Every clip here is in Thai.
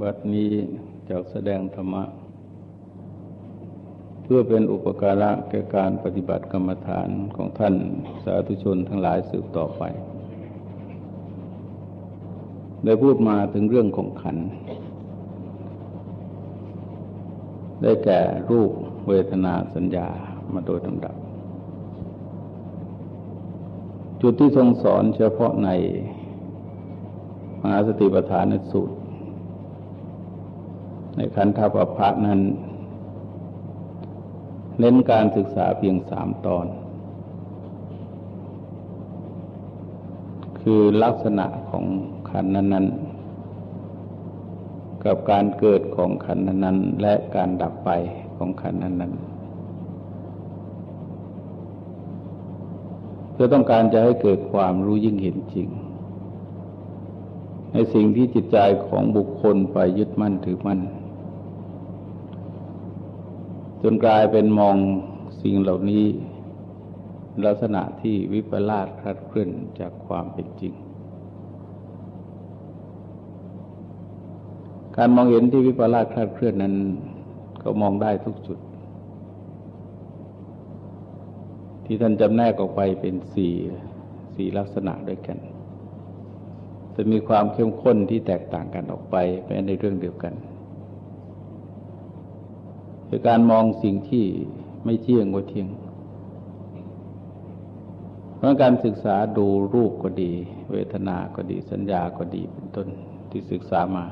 บัดนี้จะแสดงธรรมะ เพื่อเป็นอุปการะแก่การปฏิบัติกรรมฐานของท่านสาธุชนทั้งหลายสืบต่อไป ได้พูดมาถึงเรื่องของขัน ได้แก่รูปเวทนาสัญญามาโดยลำดับ จุดที่ทรงสอนเฉพาะในมหาสติปัฏฐานสูตร ในขันธปภะนั้น เน้นการศึกษาเพียงสามตอน คือลักษณะของขันนั้นๆกับการเกิดของขันนั้นๆและการดับไปของขันนั้นๆเพื่อต้องการจะให้เกิดความรู้ยิ่งเห็นจริงในสิ่งที่จิตใจของบุคคลไปยึดมั่นถือมั่น จนกลายเป็นมองสิ่งเหล่านี้ ลักษณะที่วิปลาสคลาดเคลื่อนจากความเป็นจริง การมองเห็นที่วิปลาสคลาดเคลื่อนนั้น ก็มองได้ทุกจุด ที่ท่านจำแนกออกไปเป็นสี่สี่ลักษณะด้วยกันจะมีความเข้มข้นที่แตกต่างกันออกไปแม้ในเรื่องเดียวกัน คือการมองสิ่งที่ไม่เที่ยงว่าเที่ยงเพราะการศึกษาดูรูปก็ดี เวทนาก็ดีสัญญาก็ดีเป็นต้นที่ศึกษามา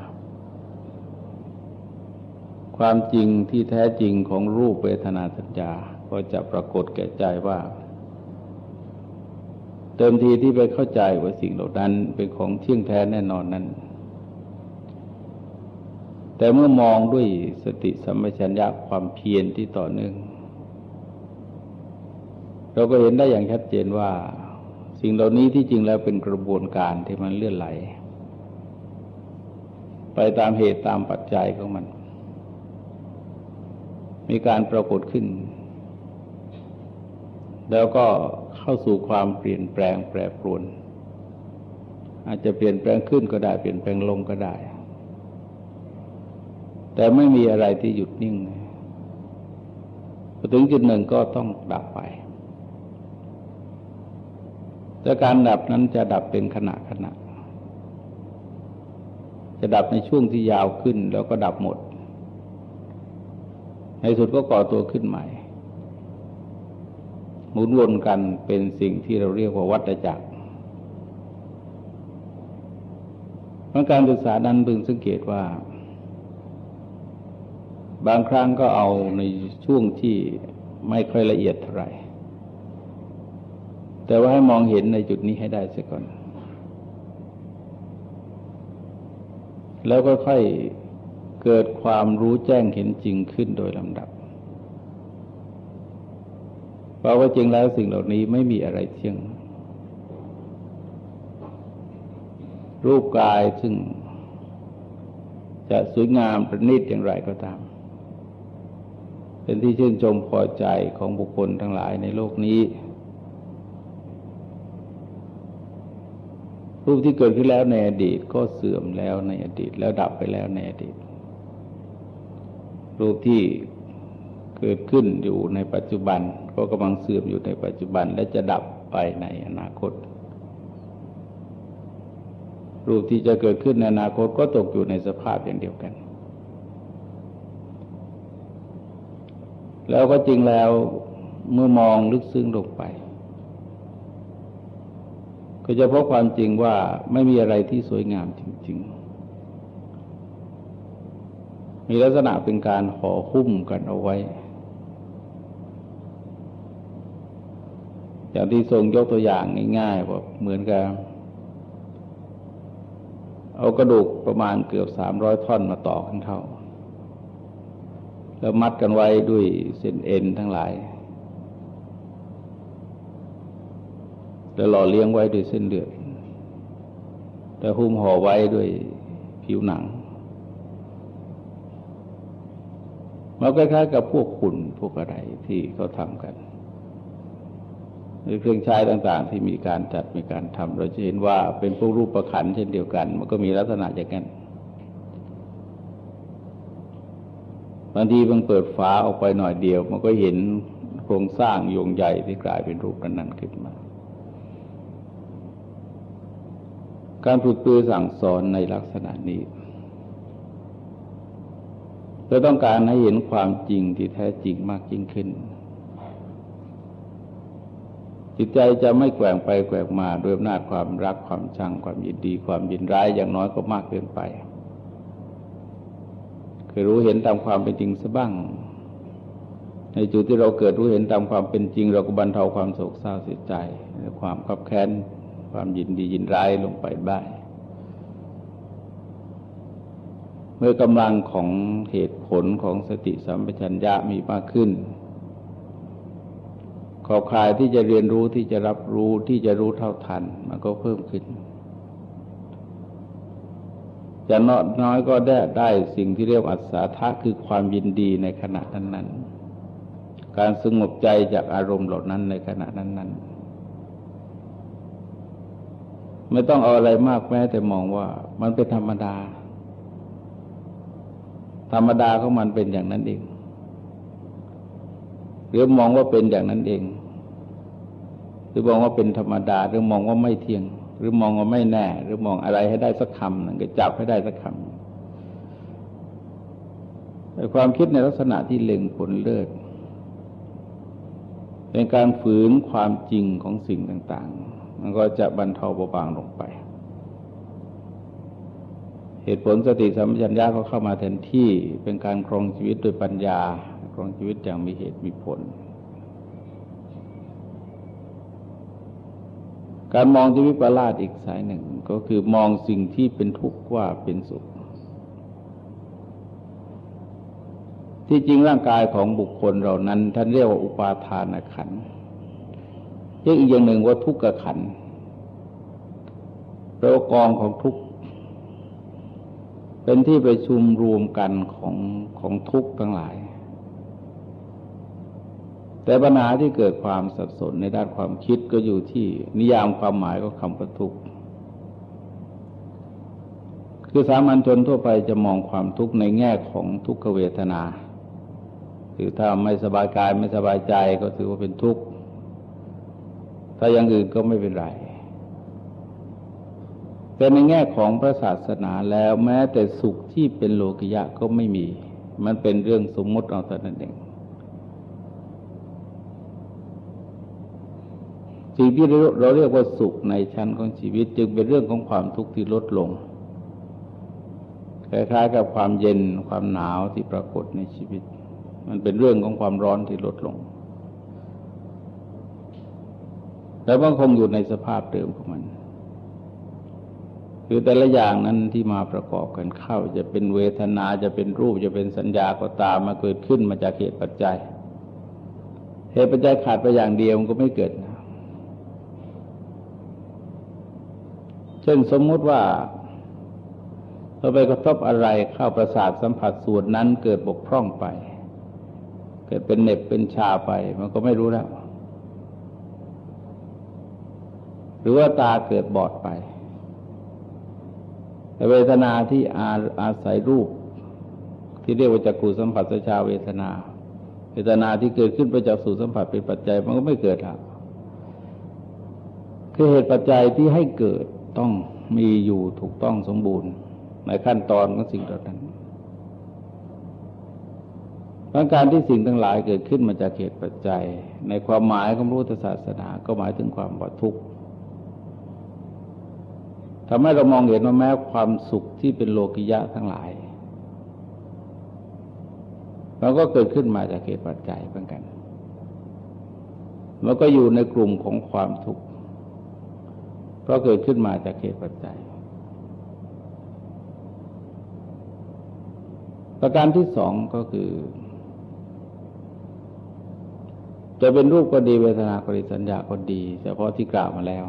ความจริงที่แท้จริงของรูปเวทนาสัญญาก็จะปรากฏแก่ใจว่า เติมทีที่ไปเข้าใจว่าสิ่งเหล่านั้นเป็นของเที่ยงแท้แน่นอนนั้น แต่เมื่อมองด้วยสติสัมปชัญญะความเพียรที่ต่อเนื่อง เราก็เห็นได้อย่างชัดเจนว่า สิ่งเหล่านี้ที่จริงแล้วเป็นกระบวนการที่มันเลื่อนไหล ไปตามเหตุตามปัจจัยของมัน มีการปรากฏขึ้น แล้วก็เข้าสู่ความเปลี่ยนแปลงแปรปรวน อาจจะเปลี่ยนแปลงขึ้นก็ได้เปลี่ยนแปลงลงก็ได้ แต่ไม่มีอะไรที่หยุดนิ่งพอถึงจุดหนึ่งก็ต้องดับไป แต่การดับนั้นจะดับเป็นขณะขณะ จะดับในช่วงที่ยาวขึ้นแล้วก็ดับหมด ในสุดก็ก่อตัวขึ้นใหม่ หมุนวนกันเป็นสิ่งที่เราเรียกว่าวัฏจักรเพราะการศึกษานั้นพึงสังเกตว่า บางครั้งก็เอาในช่วงที่ไม่ค่อยละเอียดเท่าไหร่แต่ว่าให้มองเห็นในจุดนี้ให้ได้เสียก่อน แล้วก็ค่อยเกิดความรู้แจ้งเห็นจริงขึ้นโดยลำดับ เพราะว่าจริงแล้วสิ่งเหล่านี้ไม่มีอะไรเที่ยง รูปกายซึ่งจะสวยงามประณีตอย่างไรก็ตาม เป็นที่ชื่นชมพอใจของบุคคลทั้งหลายในโลกนี้ รูปที่เกิดขึ้นแล้วในอดีตก็เสื่อมแล้วในอดีต แล้วดับไปแล้วในอดีต รูปที่เกิดขึ้นอยู่ในปัจจุบัน ก็กำลังเสื่อมอยู่ในปัจจุบัน และจะดับไปในอนาคต รูปที่จะเกิดขึ้นในอนาคตก็ตกอยู่ในสภาพอย่างเดียวกัน แล้วก็จริงแล้วเมื่อมองลึกซึ้งลงไป ก็จะพบความจริงว่าไม่มีอะไรที่สวยงามจริง ๆ มีลักษณะเป็นการห่อหุ้มกันเอาไว้อย่างที่ทรงยกตัวอย่างง่ายๆว่าเหมือนกับ เอากระดูกประมาณเกือบสามร้อยท่อนมาต่อกันเข้า แล้วมัดกันไว้ด้วยเส้นเอ็นทั้งหลาย แล้วหล่อเลี้ยงไว้ด้วยเส้นเลือดแต่หุ้มห่อไว้ด้วยผิวหนังมันคล้ายๆกับพวกขุนพวกอะไรที่เขาทำกันหรือเครื่องใช้ต่างๆ ที่มีการจัดมีการทำเราจะเห็นว่าเป็นพวกรูปประคันเช่นเดียวกัน มันก็มีลักษณะอย่างนั้น บางทีมันเปิดฝาออกไปหน่อยเดียว มันก็เห็นโครงสร้างโยงใหญ่ที่กลายเป็นรูปนั้นขึ้นมา การฝึกปือสั่งสอนในลักษณะนี้เพื่อต้องการให้เห็นความจริงที่แท้จริงมากยิ่งขึ้น จิตใจจะไม่แกว่งไปแกว่งมาด้วยอำนาจความรักความชังความยินดี ความยินร้ายอย่างน้อยก็มากเกินไป คือรู้เห็นตามความเป็นจริงซะบ้าง ในจุดที่เราเกิดรู้เห็นตามความเป็นจริง เราก็บรรเทาความโศกเศร้าเสียใจความขับแค้นความยินดียินร้ายลงไปได้เมื่อกำลังของเหตุผลของสติสัมปชัญญะมีมากขึ้น ขอบคายที่จะเรียนรู้ที่จะรับรู้ที่จะรู้เท่าทัน มันก็เพิ่มขึ้น จะน้อยน้อยก็ได้ได้สิ่งที่เรียกอัศทะคือความยินดีในขณะนั้นๆ การสงบใจจากอารมณ์เหล่านั้นในขณะนั้นๆ ไม่ต้องเอาอะไรมากแม้แต่มองว่ามันเป็นธรรมดา ธรรมดาของมันเป็นอย่างนั้นเองหรือมองว่าเป็นอย่างนั้นเอง หรือมองว่าเป็นธรรมดาหรือมองว่าไม่เที่ยง หรือมองว่าไม่แน่ หรือมองอะไรให้ได้สักคำหนึ่งก็จับให้ได้สักคำแต่ความคิดในลักษณะที่เล็งผลเลิศเป็นการฝืนความจริงของสิ่งต่าง ๆ มันก็จะบรรเทาเบาบางลงไป เหตุผลสติสัมปชัญญะก็เข้ามาแทนที่เป็นการครองชีวิตโดยปัญญาครองชีวิตอย่างมีเหตุมีผล การมองที่วิปลาสอีกสายหนึ่งก็คือมองสิ่งที่เป็นทุกข์ว่าเป็นสุข ที่จริงร่างกายของบุคคลเรานั้น ท่านเรียกว่าอุปาทานขันเรียกอีกอย่างหนึ่งว่าทุกขขันปลว่ากองของทุกข์เป็นที่ประชุมรวมกันของของทุกข์ทั้งหลาย แต่ปัญหาที่เกิดความสับสนในด้านความคิดก็อยู่ที่นิยามความหมายของคำว่าทุกข์คือสามัญชนทั่วไปจะมองความทุกข์ในแง่ของทุกขเวทนาคือถ้าไม่สบายกายไม่สบายใจก็ถือว่าเป็นทุกข์ ถ้าอย่างอื่นก็ไม่เป็นไร แต่ในแง่ของพระศาสนาแล้วแม้แต่สุขที่เป็นโลกิยะก็ไม่มี มันเป็นเรื่องสมมติเอาแต่นั้นเอง สิ่งที่เราเรียกว่าสุขในชั้นของชีวิต จึงเป็นเรื่องของความทุกข์ที่ลดลงคล้ายๆกับความเย็นความหนาวที่ปรากฏในชีวิต มันเป็นเรื่องของความร้อนที่ลดลง แต่ว่าคงอยู่ในสภาพเดิมของมันคือแต่ละอย่างนั้นที่มาประกอบกันเข้า จะเป็นเวทนาจะเป็นรูปจะเป็นสัญญาก็ตามมาเกิดขึ้นมาจากเหตุปัจจัย เหตุปัจจัยขาดไปอย่างเดียวมันก็ไม่เกิดนะ เช่นสมมุติว่าเราไปกระทบอะไรเข้าประสาทสัมผัสส่วนนั้นเกิดบกพร่องไป เกิดเป็นเน็บเป็นชาไป มันก็ไม่รู้แล้ว หรือว่าตาเกิดบอดไป แต่เวทนาที่อาอาศัยรูป ที่เรียกว่าจักขูสัมผัสชาเวทนา เวทนาที่เกิดขึ้นไปจากสู่สัมผัสเป็นปัจจัยมันก็ไม่เกิดแล้วคือเหตุปัจจัยที่ให้เกิด ต้องมีอยู่ถูกต้องสมบูรณ์ ในขั้นตอนของสิ่งเหล่านั้นาการที่สิ่งทั้งหลายเกิดขึ้นมาจากเหตุปัจจัย ในความหมายของพุทธศาสนาก็หมายถึงความว่าทุกข์ทำให้เรามองเห็นว่าแม้ความสุขที่เป็นโลกิยะทั้งหลายมันก็เกิดขึ้นมาจากเหตุปัจจัยเหมือนกัน มันก็อยู่ในกลุ่มของความทุกข์ ราะเกิดขึ้นมาจากเหตุปัจจัย ประการที่สองก็คือ จะเป็นรูปก็ดีเวทนาก็ดีสัญญาก็ดีเฉพาะที่กล่าวมาแล้ว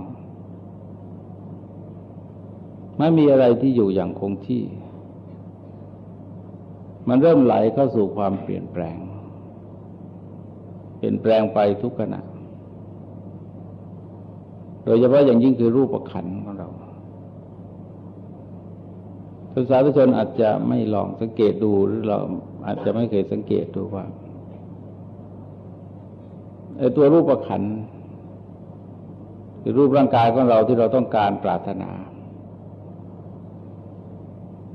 ไม่มีอะไรที่อยู่อย่างคงที่ มันเริ่มไหลเข้าสู่ความเปลี่ยนแปลง เปลี่ยนแปลงไปทุกขณะ โดยเฉพาะอย่างยิ่งคือรูปขันของเราภาษาทุชนอาจจะไม่ลองสังเกตดูหรือเราอาจจะไม่เคยสังเกตดูว่าไอ้ตัวรูปประขันคือรูปร่างกายของเราที่เราต้องการปรารถนา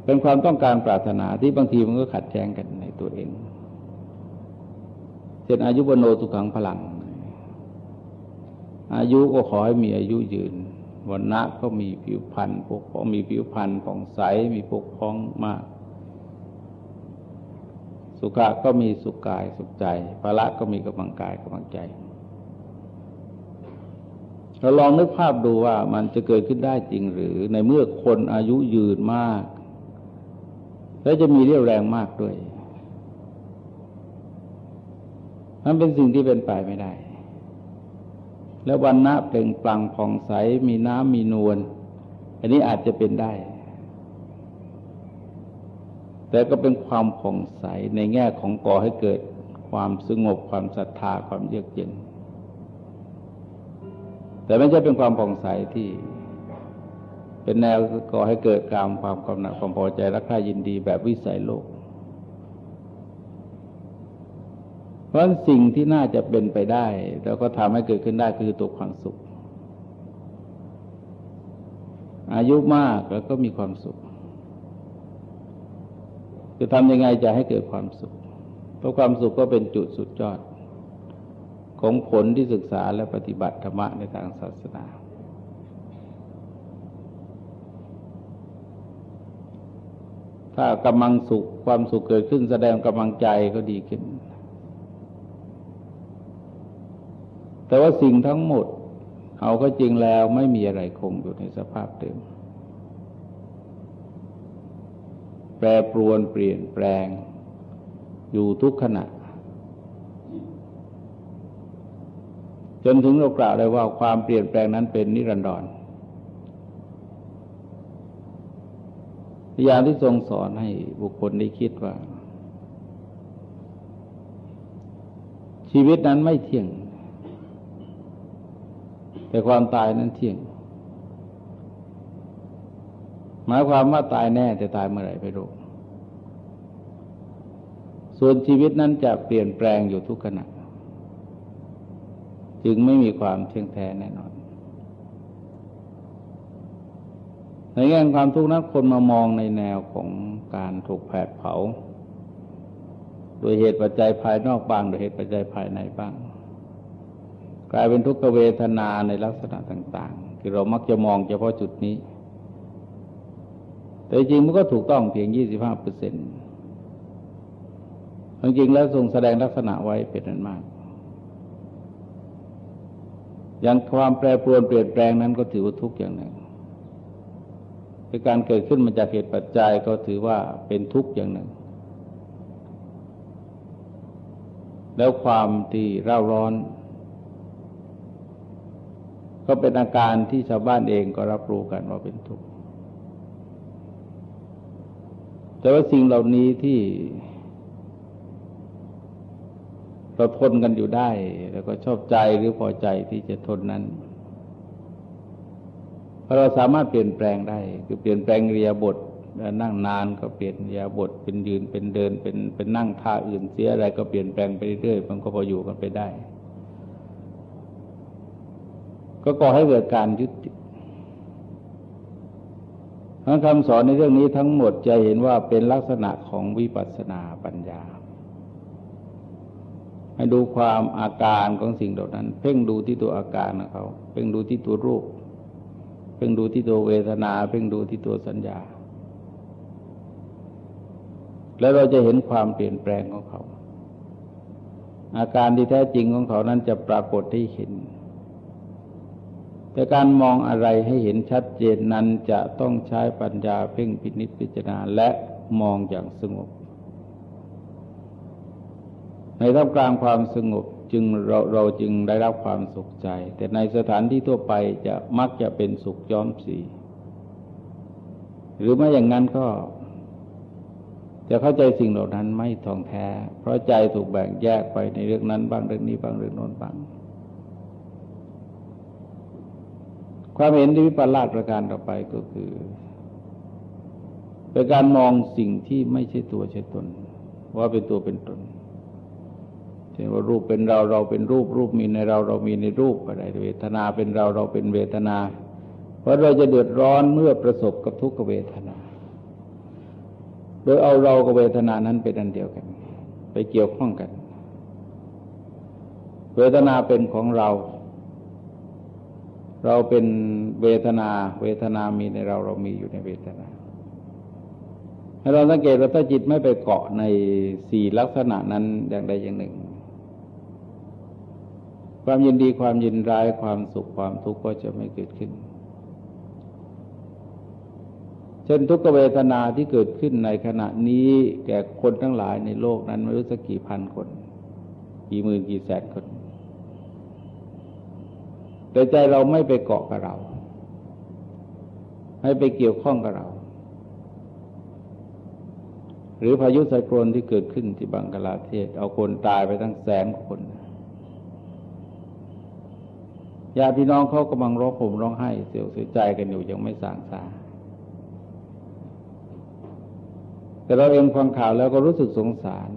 เป็นความต้องการปรารถนาที่บางทีมันก็ขัดแย้งกันในตัวเองเช่นอายุบโนสุขังพลัง อายุก็ขอให้มีอายุยืนวันณะก็มีผิวพรรณปกพ้องมีผิวพรรณผ่องใสมีปกพ้องมาก สุขะก็มีสุขกายสุขใจพละก็มีกำลังกายกำลังใจเราลองนึกภาพดูว่ามันจะเกิดขึ้นได้จริงหรือในเมื่อคนอายุยืนมาก แล้วจะมีเรี่ยวแรงมากด้วย มันเป็นสิ่งที่เป็นไปไม่ได้ แล้ววันณะเปล่งปลั่งผ่องใสมีน้ำมีนวลอันนี้อาจจะเป็นได้ แต่ก็เป็นความผ่องใสในแง่ของก่อให้เกิดความสงบความศรัทธาความเยือกเย็น แต่ไม่ใช่เป็นความผ่องใสที่เป็นแนวก่อให้เกิดการความกำหนัดความพอใจรักใคร่ยินดีแบบวิสัยโลกพ ราะสิ่งที่น่าจะเป็นไปได้แล้วก็ทำให้เกิดขึ้นได้คือตัวความสุข อายุมากแล้วก็มีความสุขจะทำยังไงจะให้เกิดความสุข เพราะความสุขก็เป็นจุดสุดยอด ของผลที่ศึกษาและปฏิบัติธรรมะในทางศาสนา ถ้ากำลังสุขความสุขเกิดขึ้นแสดงกำลังใจก็ดีขึ้น แต่ว่าสิ่งทั้งหมด เอาก็จริงแล้วไม่มีอะไรคงอยู่ในสภาพเดิม แปรปรวนเปลี่ยนแปลง อยู่ทุกขณะ จนถึงเรากล่าวได้ว่าความเปลี่ยนแปลงนั้นเป็นนิรันดรพยายามที่ทรงสอนให้บุคคลได้คิดว่า ชีวิตนั้นไม่เที่ยง แต่ความตายนั้นเที่ยง หมายความว่าตายแน่แต่ตายเมื่อไหร่ไม่รู้ส่วนชีวิตนั้นจะเปลี่ยนแปลงอยู่ทุกขณะ จึงไม่มีความเที่ยงแท้แน่นอน ในแง่ความทุกข์นั้นคนมามองในแนวของการถูกแผดเผา โดยเหตุปัจจัยภายนอกบ้าง โดยเหตุปัจจัยภายในบ้าง กลายเป็นทุกขเวทนาในลักษณะต่าง ๆ คือเรามักจะมองเฉพาะจุดนี้ แต่จริงมันก็ถูกต้องเพียง 25เปอร์เซ็นต์จริงแล้วทรงแสดงลักษณะไว้เป็นนั้นมาก อย่างความแปรปรวนเปลี่ยนแปลงนั้นก็ถือว่าทุกอย่างหนึ่งคือการเกิดขึ้นมาจากเหตุปัจจัยก็ถือว่าเป็นทุกข์อย่างหนึ่ง แล้วความที่เร่าร้อน ก็เป็นอาการที่ชาวบ้านเองก็รับรู้กันว่าเป็นทุกข์แต่ว่าสิ่งเหล่านี้ที่เราทนกันอยู่ได้ แล้วก็ชอบใจหรือพอใจที่จะทนนั้นเพราะเราสามารถเปลี่ยนแปลงได้ คือเปลี่ยนแปลงเรียบทนั่งนานก็เปลี่ยนเรียบทเป็นยืนเป็นเดินเป็นเป็นนั่งท่าอื่นเสียอะไรก็เปลี่ยนแปลงไปเรื่อยมันก็พออยู่กันไปได้ ก็ก่อให้เกิดการยุติทั้งคำสอนในเรื่องนี้ทั้งหมดจะเห็นว่าเป็นลักษณะของวิปัสสนาปัญญา ให้ดูความอาการของสิ่งเหล่านั้น เพ่งดูที่ตัวอาการของเขา เพ่งดูที่ตัวรูป เพ่งดูที่ตัวเวทนา เพ่งดูที่ตัวสัญญา แล้วเราจะเห็นความเปลี่ยนแปลงของเขา อาการที่แท้จริงของเขานั้นจะปรากฏให้เห็น แต่การมองอะไรให้เห็นชัดเจนนั้นจะต้องใช้ปัญญาเพ่งพินิจพิจารณาและมองอย่างสงบ ในท่ามกลางความสงบจึงเราเราจึงได้รับความสุขใจ แต่ในสถานที่ทั่วไปจะมักจะเป็นสุขย้อมสี หรือไม่อย่างนั้นก็ จะเข้าใจสิ่งเหล่านั้นไม่ท่องแท้ เพราะใจถูกแบ่งแยกไปในเรื่องนั้นบ้างเรื่องนี้บ้างเรื่องโน้นบ้าง ความเห็นที่วิปลาสประการต่อไปก็คือเป็นการมองสิ่งที่ไม่ใช่ตัวใช่ตน ว่าเป็นตัวเป็นตนเช่นว่ารูปเป็นเราเราเป็นรูปรูปมีในเราเรามีในรูปอะไรเวทนาเป็นเราเราเป็นเวทนา เพราะเราจะเดือดร้อนเมื่อประสบกับทุกขเวทนา โดยเอาเรากับเวทนานั้นเป็นอันเดียวกัน ไปเกี่ยวข้องกัน เวทนาเป็นของเรา เราเป็นเวทนา เวทนามีในเราเรามีอยู่ในเวทนาให้เราสังเกตว่าถ้าจิตไม่ไปเกาะในสี่ลักษณะนั้นอย่างใดอย่างหนึ่ง ความยินดีความยินร้ายความสุขความทุกข์ก็จะไม่เกิดขึ้น เช่นทุกขเวทนาที่เกิดขึ้นในขณะนี้แก่คนทั้งหลายในโลกนั้นไม่รู้สักกี่พันคน กี่หมื่นกี่แสนคน แต่ใจเราไม่ไปเกาะกับเราให้ไปเกี่ยวข้องกับเรา หรือพายุไซโครนที่เกิดขึ้นที่บังกลาเทศ เอาคนตายไปตั้งแสนคนญาติพี่น้องเขากำลังร้องผมร้องไห้เสียวเสียใจกันอยู่ยังไม่สางสาแต่เราเองฟังข่าวแล้วก็รู้สึกสงสาร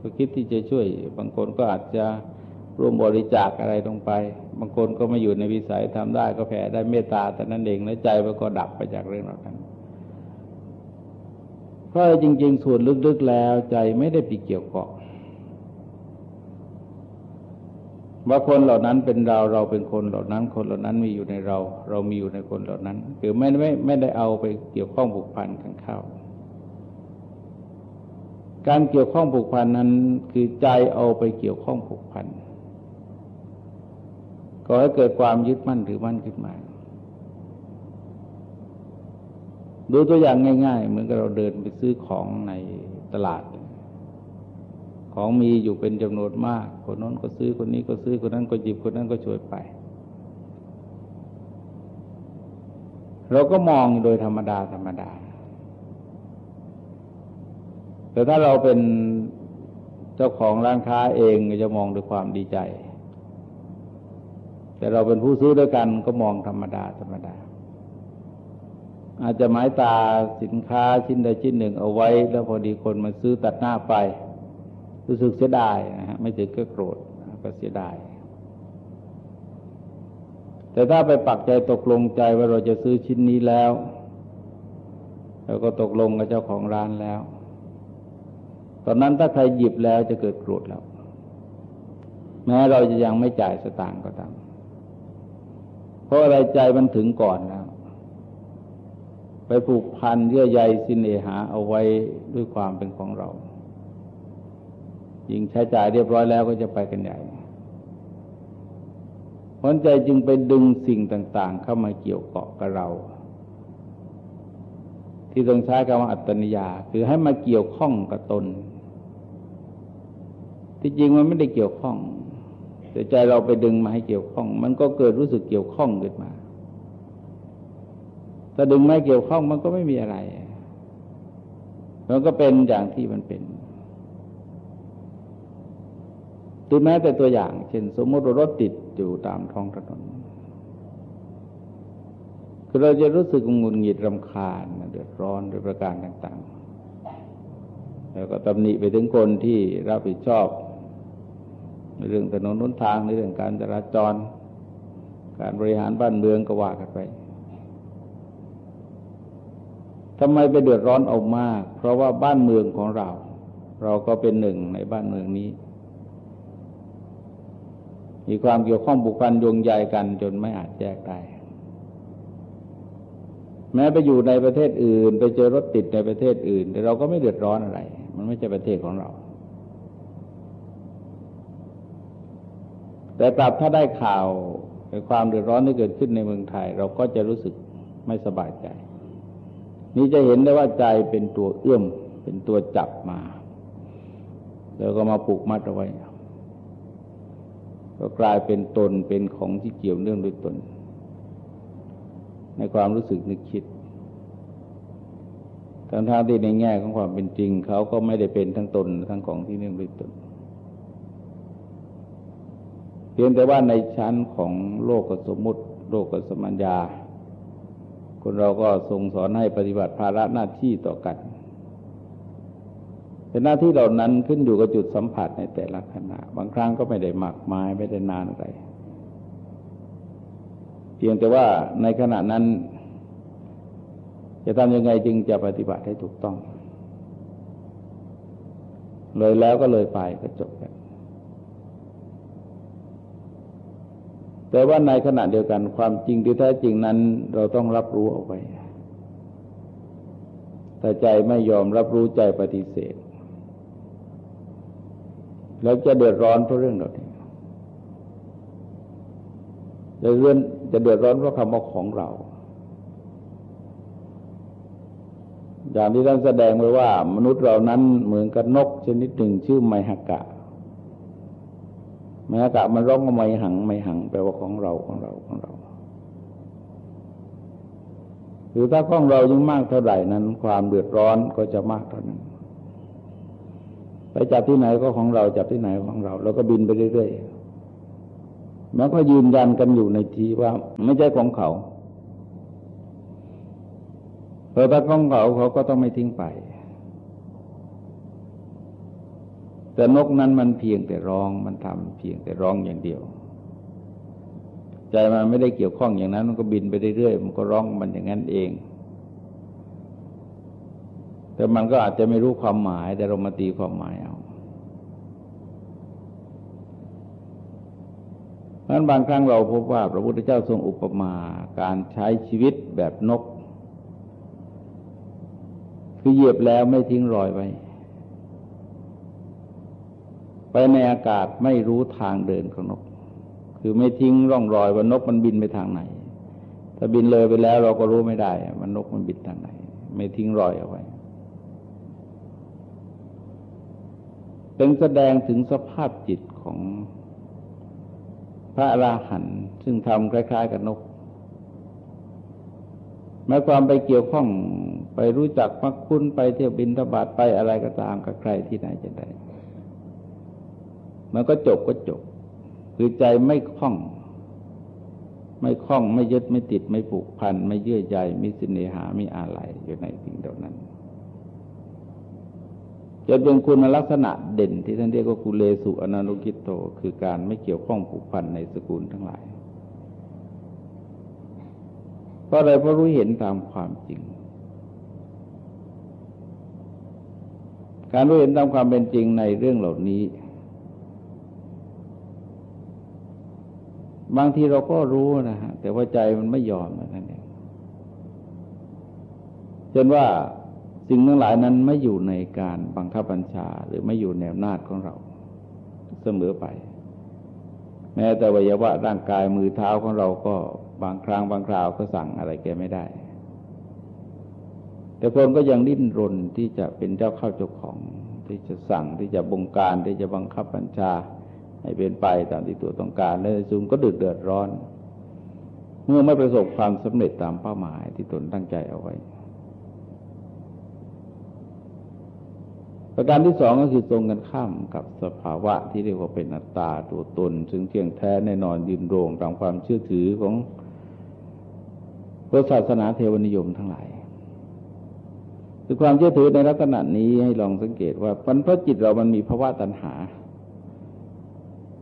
ก็คิดที่จะช่วย บางคนก็อาจจะ ร่วมบริจาคอะไรลงไป บางคนก็ม่อยู่ในวิสัยทำได้ก็แผ่ได้เมตตาแต่นั้นเองแล้วใจมันก็ดับไปจากเรื่องเหล่านั้นเพราะจริง ๆ ส่วนลึกๆแล้วใจไม่ได้ไปเกี่ยวเกาะว่าคนเหล่านั้นเป็นเราเราเป็นคนเหล่านั้น คนเหล่านั้นมีอยู่ในเรา เรามีอยู่ในคนเหล่านั้น คือไม่ไม่ไม่ได้เอาไปเกี่ยวข้องผูกพันกันเข้าการเกี่ยวข้องผูกพันนั้นคือใจเอาไปเกี่ยวข้องผูกพัน ก็ให้เกิดความยึดมั่นถือมั่นขึ้นมาดูตัวอย่างง่าย ๆ เหมือนกับเราเดินไปซื้อของในตลาด ของมีอยู่เป็นจำนวนมาก คนนั้นก็ซื้อคนนี้ก็ซื้อคนนั้นก็หยิบคนนั้นก็ช่วยไป เราก็มองโดยธรรมดาธรรมดา แต่ถ้าเราเป็นเจ้าของร้านค้าเองจะมองด้วยความดีใจ แต่เราเป็นผู้ซื้อด้วยกันก็มองธรรมดาธรรมดา อาจจะหมายตาสินค้าชิ้นใดชิ้นหนึ่งเอาไว้ แล้วพอดีคนมาซื้อตัดหน้าไป รู้สึกเสียดายนะฮะไม่ถึงก็โกรธก็เสียดาย แต่ถ้าไปปักใจตกลงใจว่าเราจะซื้อชิ้นนี้แล้วเราก็ตกลงกับเจ้าของร้านแล้ว ตอนนั้นถ้าใครหยิบแล้วจะเกิดโกรธแล้ว แม้เราจะยังไม่จ่ายสตางค์ก็ตาม เพราะอะไรใจมันถึงก่อนแล้ว ไปผูกพันเยื่อใยสินเอหาเอาไว้ด้วยความเป็นของเรา ยิงใช้จ่ายเรียบร้อยแล้วก็จะไปกันใหญ่ผลใจจึงไปดึงสิ่งต่าง ๆ เข้ามาเกี่ยวเกาะกับเรา ที่ต้องใช้คำว่าอัตตนิยา คือให้มาเกี่ยวข้องกับตน ที่จริงมันไม่ได้เกี่ยวข้อง แต่ใจเราไปดึงมาให้เกี่ยวข้อง มันก็เกิดรู้สึกเกี่ยวข้องขึ้นมา ถ้าดึงไม่เกี่ยวข้องมันก็ไม่มีอะไร มันก็เป็นอย่างที่มันเป็นตือแม้แต่ตัวอย่าง เช่น สมมติรถติดอยู่ตามท้องถนนคือเราจะรู้สึกงุนหงิดรำคาญเดือดร้อนด้วยประการต่าง ๆ แล้วก็ตำหนิไปถึงคนที่รับผิดชอบ ในเรื่องถนนนุนทางในเรื่องการจราจร การบริหารบ้านเมืองก็ว่ากันไปทำไมไปเดือดร้อนเอามาก เพราะว่าบ้านเมืองของเรา เราก็เป็นหนึ่งในบ้านเมืองนี้ มีความเกี่ยวข้องบุคคลโยงใยกันจนไม่อาจแยกได้แม้ไปอยู่ในประเทศอื่น ไปเจอรถติดในประเทศอื่น แต่เราก็ไม่เดือดร้อนอะไร มันไม่ใช่ประเทศของเรา แต่กลับถ้าได้ข่าวในความเดือดร้อนที่เกิดขึ้นในเมืองไทย เราก็จะรู้สึกไม่สบายใจ นี้จะเห็นได้ว่าใจเป็นตัวเอื้อม เป็นตัวจับมา แล้วก็มาปลูกมัดเอาไว้ ก็กลายเป็นตนเป็นของที่เกี่ยวเนื่องด้วยตน ในความรู้สึกนึกคิดทั้งทางที่ในแง่ของความเป็นจริง เขาก็ไม่ได้เป็นทั้งตนทั้งของที่เนื่องด้วยตน เพียงแต่ว่าในชั้นของโลกกสมมุติ โลกกสมัญญา คนเราก็ทรงสอนให้ปฏิบัติภาระหน้าที่ต่อกันเป็นหน้าที่เหล่านั้นขึ้นอยู่กับจุดสัมผัสในแต่ละขณะ บางครั้งก็ไม่ได้มากมายไม่ได้นานอะไร เพียงแต่ว่าในขณะนั้น จะทำยังไงจึงจะปฏิบัติให้ถูกต้อง เลยแล้วก็เลยไปก็จบกัน แต่ว่าในขณะเดียวกันความจริงที่แท้จริงนั้น เราต้องรับรู้เอาไว้แต่ใจไม่ยอมรับรู้ใจปฏิเสธ แล้วจะเดือดร้อนเพราะเรื่องเหล่านี้จะเรื่องจะเดือดร้อนเพราะคำว่าของเรา อย่างที่ท่านแสดงไว้ว่า มนุษย์เรานั้นเหมือนกับนกชนิดหนึ่งชื่อไมหกะ ไมหกะมันร้องว่าไม่หังไม่หังแปลว่าของเราของเราของเราหรือถ้าของเรายิ่งมากเท่าไหร่นั้น ความเดือดร้อนก็จะมากเท่านั้น ไปจับที่ไหนก็ของเราจับที่ไหนของเรา แล้วก็บินไปเรื่อยๆมันก็ยืนยันกันอยู่ในทีว่าไม่ใช่ของเขาเพราะถ้าของเขาเขาก็ต้องไม่ทิ้งไป แต่นกนั้นมันเพียงแต่ร้อง มันทำเพียงแต่ร้องอย่างเดียว ใจมันไม่ได้เกี่ยวข้องอย่างนั้น มันก็บินไปเรื่อยๆมันก็ร้องมันอย่างนั้นเอง แต่มันก็อาจจะไม่รู้ความหมาย แต่เรามาตีความหมายเอาเพราะนั้นบางครั้งเราพบว่าพระพุทธเจ้าทรงอุปมาการใช้ชีวิตแบบนก คือเหยียบแล้วไม่ทิ้งรอยไว้ ไปในอากาศไม่รู้ทางเดินของนก คือไม่ทิ้งร่องรอยว่านกมันบินไปทางไหน ถ้าบินเลยไปแล้วเราก็รู้ไม่ได้มันนกมันบินทางไหน ไม่ทิ้งรอยเอาไว้เป็นแสดงถึงสภาพจิตของพระอราหันต์ซึ่งทำคล้าย ๆ กับนกหมายความไปเกี่ยวข้องไปรู้จักมักคุ้นไปเที่ยวบินทบาทไปอะไรก็ตามกับใครที่ไหนจะได้ มันก็จบก็จบ คือใจไม่คล้อง ไม่คล้องไม่ยึดไม่ติดไม่ผูกพัน ไม่เยื่อใยมีสินเนหามีอะไรอยู่ในสิ่งเดียวนั้นจนเป็นคุณลักษณะเด่นที่ท่านเรียกว่ากุเลสุอนานุกิโต คือการไม่เกี่ยวข้องผูกพันในสกุลทั้งหลายเพราะอะไรเพราะรู้เห็นตามความจริง การรู้เห็นตามความเป็นจริงในเรื่องเหล่านี้ บางทีเราก็รู้นะฮะแต่ว่าใจมันไม่ยอมนั่นเองจนว่าสิ่งทั้งหลายนั้นไม่อยู่ในการบังคับบัญชา หรือไม่อยู่ในอำนาจของเรา เสมอไป แม้แต่วิญญาร่างกายมือเท้าของเราก็บางครั้งบางคราวก็สั่งอะไรแกไม่ได้ แต่คนก็ยังดิ้นรนที่จะเป็นเจ้าเข้าเจ้าของ ที่จะสั่งที่จะบงการที่จะบังคับบัญชา ให้เป็นไปตามที่ตัวต้องการ และซุงก็เดือดเดือดร้อน เมื่อไม่ประสบความสำเร็จตามเป้าหมายที่ตนตั้งใจเอาไว้ ประการที่สองก็คือตรงกันข้ามกับสภาวะที่เรียกว่าเป็นอัตตาตัวตน ซึ่งเที่ยงแท้แน่นอนยืนโรงตามความเชื่อถือของพระศาสนาเทวนิยมทั้งหลายคือความเชื่อถือในลักษณะนี้ให้ลองสังเกตว่าปัญพจิตเรามันมีภาวะตัณหา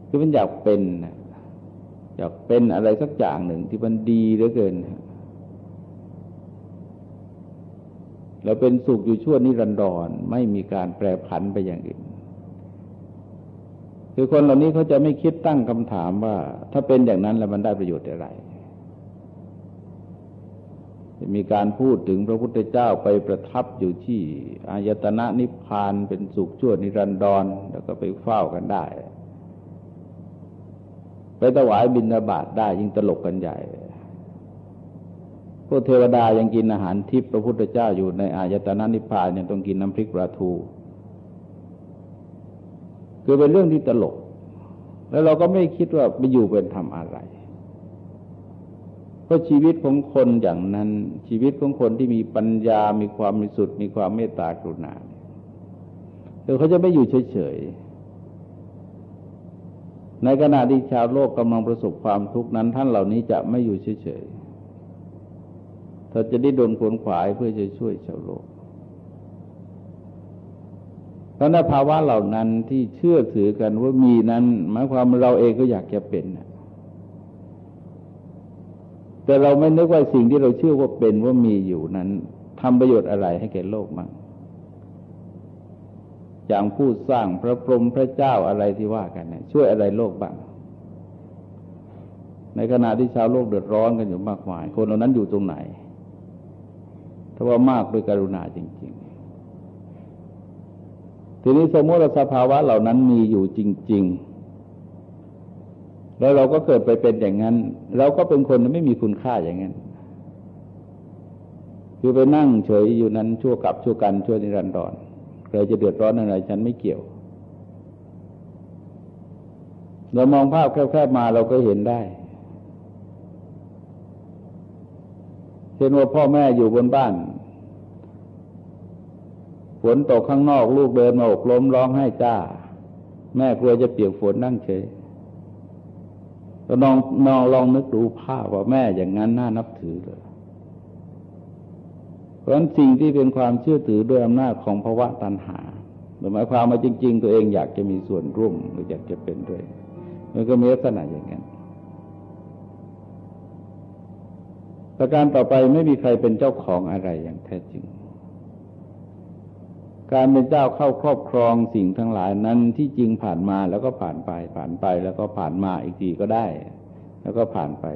คือมันอยากเป็นอยากเป็นอะไรสักอย่างหนึ่งที่มันดีเหลือเกินแล้วเป็นสุขอยู่ชั่วนิรันดรไม่มีการแปรผันไปอย่างอื่นคือคนเหล่านี้เขาจะไม่คิดตั้งคำถามว่า ถ้าเป็นอย่างนั้นแล้วมันได้ประโยชน์อะไรจะมีการพูดถึงพระพุทธเจ้าไปประทับอยู่ที่อายตนะนิพพานเป็นสุขชั่วนิรันดรแล้วก็ไปเฝ้ากันได้ ไปถวายบิณฑบาตได้ยิ่งตลกกันใหญ่พวกเทวดายังกินอาหารทิพย์พระพุทธเจ้าอยู่ในอายตนะนิพพานยังต้องกินน้ำพริกปลาทู คือเป็นเรื่องที่ตลก แล้วเราก็ไม่คิดว่าไปอยู่เป็นทำอะไร เพราะชีวิตของคนอย่างนั้น ชีวิตของคนที่มีปัญญา มีความมีสุด มีความเมตตากรุณาเออเขาจะไม่อยู่เฉยๆ ในขณะที่ชาวโลกกำลังประสบความทุกข์นั้น ท่านเหล่านี้จะไม่อยู่เฉยๆถ้าจะได้ดนขวนขวายเพื่อจะช่วยชาวโลกเพราะในภาวะเหล่านั้นที่เชื่อถือกันว่ามีนั้น หมายความเราเองก็อยากจะเป็นแต่เราไม่นึกว่าสิ่งที่เราเชื่อว่าเป็นว่ามีอยู่นั้นทำประโยชน์อะไรให้แก่โลกมั้ง อย่างผู้สร้างพระพรหมพระเจ้าอะไรที่ว่ากันเนี่ยช่วยอะไรโลกบ้าง ในขณะที่ชาวโลกเดือดร้อนกันอยู่มากมาย คนเหล่านั้นอยู่ตรงไหนถ้าว่ามากด้วยกรุณาจริง ๆ ทีนี้สมมติสภาวะเหล่านั้นมีอยู่จริง ๆ แล้วเราก็เกิดไปเป็นอย่างนั้น เราก็เป็นคนไม่มีคุณค่าอย่างนั้นคือไปนั่งเฉยอยู่นั้นชั่วกับชั่วกันชั่วนิรันดร ใครจะเดือดร้อนอะไรฉันไม่เกี่ยว เรามองภาพแคบๆมาเราก็เห็นได้เช่นว่าพ่อแม่อยู่บนบ้านฝนตกข้างนอกลูกเดินมาอกล้มร้องไห้จ้า แม่กลัวจะเปียกฝนนั่งเฉยเราลองนองลองนึกดูภาพว่าแม่อย่างนั้นน่านับถือเลย ราะฉะนั้นสิ่งที่เป็นความเชื่อถือด้วยอำนาจของภาวะตัณหาหมายความว่าจริง ๆ ตัวเองอยากจะมีส่วนร่วมหรืออยากจะเป็นด้วย มันก็มีลักษณะอย่างนั้นประการต่อไปไม่มีใครเป็นเจ้าของอะไรอย่างแท้จริง การเป็นเจ้าเข้าครอบครองสิ่งทั้งหลายนั้นที่จริงผ่านมาแล้วก็ผ่านไป ผ่านไปแล้วก็ผ่านมาอีกทีก็ได้ แล้วก็ผ่านไป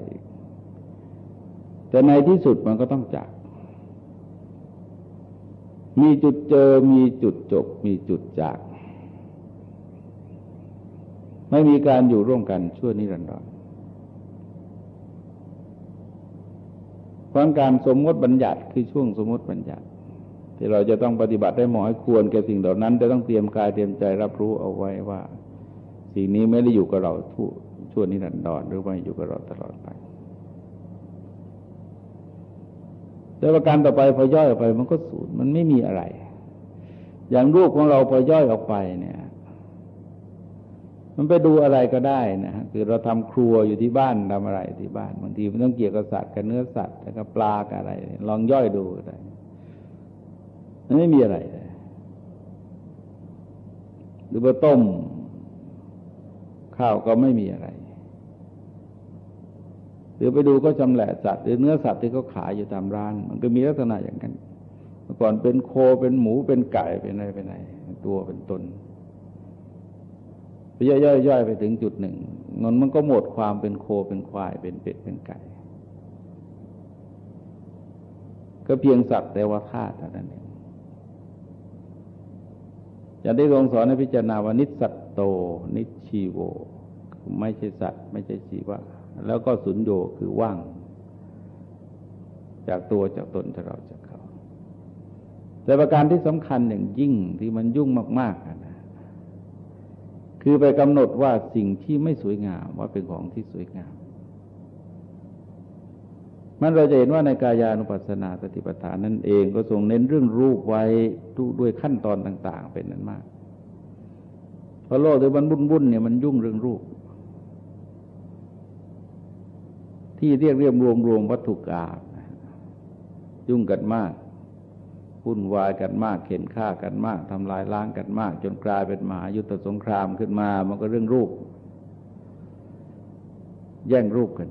แต่ในที่สุดมันก็ต้องจาก มีจุดเจอมีจุดจบ มีจุดจาก ไม่มีการอยู่ร่วมกันชั่วนิรันดรเพราะการสมมติบัญญัติคือช่วงสมมติบัญญัติ ที่เราจะต้องปฏิบัติได้เหมาะให้ควรแก่สิ่งเหล่านั้นจะต้องเตรียมกายเตรียมใจรับรู้เอาไว้ว่า สิ่งนี้ไม่ได้อยู่กับเราชั่วนิรันดรหรือไม่อยู่กับเราตลอดไป แต่ประการต่อไปพอย่อยออกไป มันก็สูญมันไม่มีอะไร อย่างรูปของเราพอย่อยออกไปเนี่ย มันไปดูอะไรก็ได้นะคือเราทำครัวอยู่ที่บ้านทำอะไรที่บ้านบางทีมันต้องเกี่ยวกับสัตว์กับเนื้อสัตว์แล้วก็ปลากับอะไร ลองย่อยดูได้มันไม่มีอะไรเลยหรือว่าต้มข้าวก็ไม่มีอะไร รือไปดูก็จำแหละสัตว์หรือเนื้อสัตว์ที่เขาขายอยู่ตามร้าน มันก็มีลักษณะอย่างนั้นเมื่อก่อนเป็นโคเป็นหมูเป็นไก่เป็นอะไรเป็นอะไรตัวเป็นตนย่อยๆไปถึงจุดหนึ่งมันมันก็หมดความเป็นโคเป็นควายเป็นเป็ดเป็นไก่ ก็เพียงสัตว์แต่ว่าธาตุเท่านั้นเองอย่าได้ทรงสอนให้พิจารณาว่านิสัตโต นิชีโว ไม่ใช่สัตว์ ไม่ใช่ชีวะ แล้วก็สุญโยคือว่าง จากตัวจากตนจากเราจากเขา แต่ประการที่สำคัญอย่างยิ่งที่มันยุ่งมากๆนะคือไปกำหนดว่าสิ่งที่ไม่สวยงามว่าเป็นของที่สวยงาม มันเราจะเห็นว่าในกายานุปัสสนาสติปัฏฐานนั่นเองก็ทรงเน้นเรื่องรูปไว้ด้วยขั้นตอนต่าง ๆ เป็นนั้นมากเพราะโลกโดยมันบุ่นบุ่นเนี่ยมันยุ่งเรื่องรูป ที่เรียกเรียมรวมรวมวัตถุกรรมยุ่งกันมากวุ่นวายกันมาก เข็นฆ่ากันมากทำลายล้างกันมาก จนกลายเป็นมหายุทธสงครามขึ้นมา มันก็เรื่องรูป แย่งรูปกัน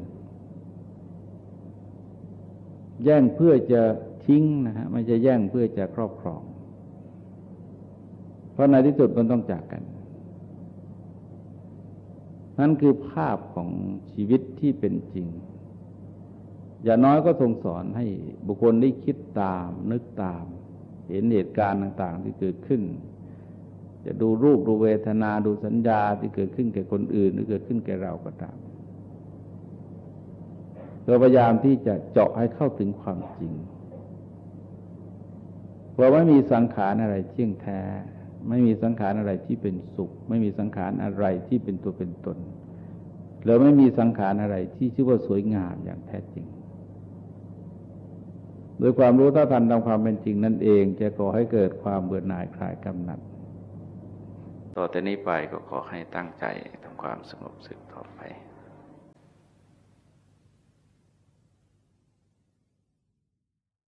แย่งเพื่อจะทิ้งนะฮะไม่ใช่แย่งเพื่อจะครอบครอง เพราะในที่สุดมันต้องจากกันนั่นคือภาพของชีวิตที่เป็นจริง อย่าน้อยก็ทรงสอนให้บุคคลได้คิดตาม นึกตาม เห็นเหตุการณ์ต่าง ๆ ที่เกิดขึ้น จะดูรูปดูเวทนาดูสัญญาที่เกิดขึ้นแก่คนอื่น หรือเกิดขึ้นแก่เราก็ตามเราพยายามที่จะเจาะให้เข้าถึงความจริงเพราะไม่มีสังขารอะไรเที่ยงแท้ ไม่มีสังขารอะไรที่เป็นสุข ไม่มีสังขารอะไรที่เป็นตัวเป็นตนแล้วไม่มีสังขารอะไรที่ชื่อว่าสวยงามอย่างแท้จริง โดยความรู้เท่าทันตามความเป็นจริงนั่นเอง จะก่อให้เกิดความเบื่อหน่ายคลายกำหนัด ต่อแต่นี้ไปก็ขอให้ตั้งใจทำความสงบสึกต่อไป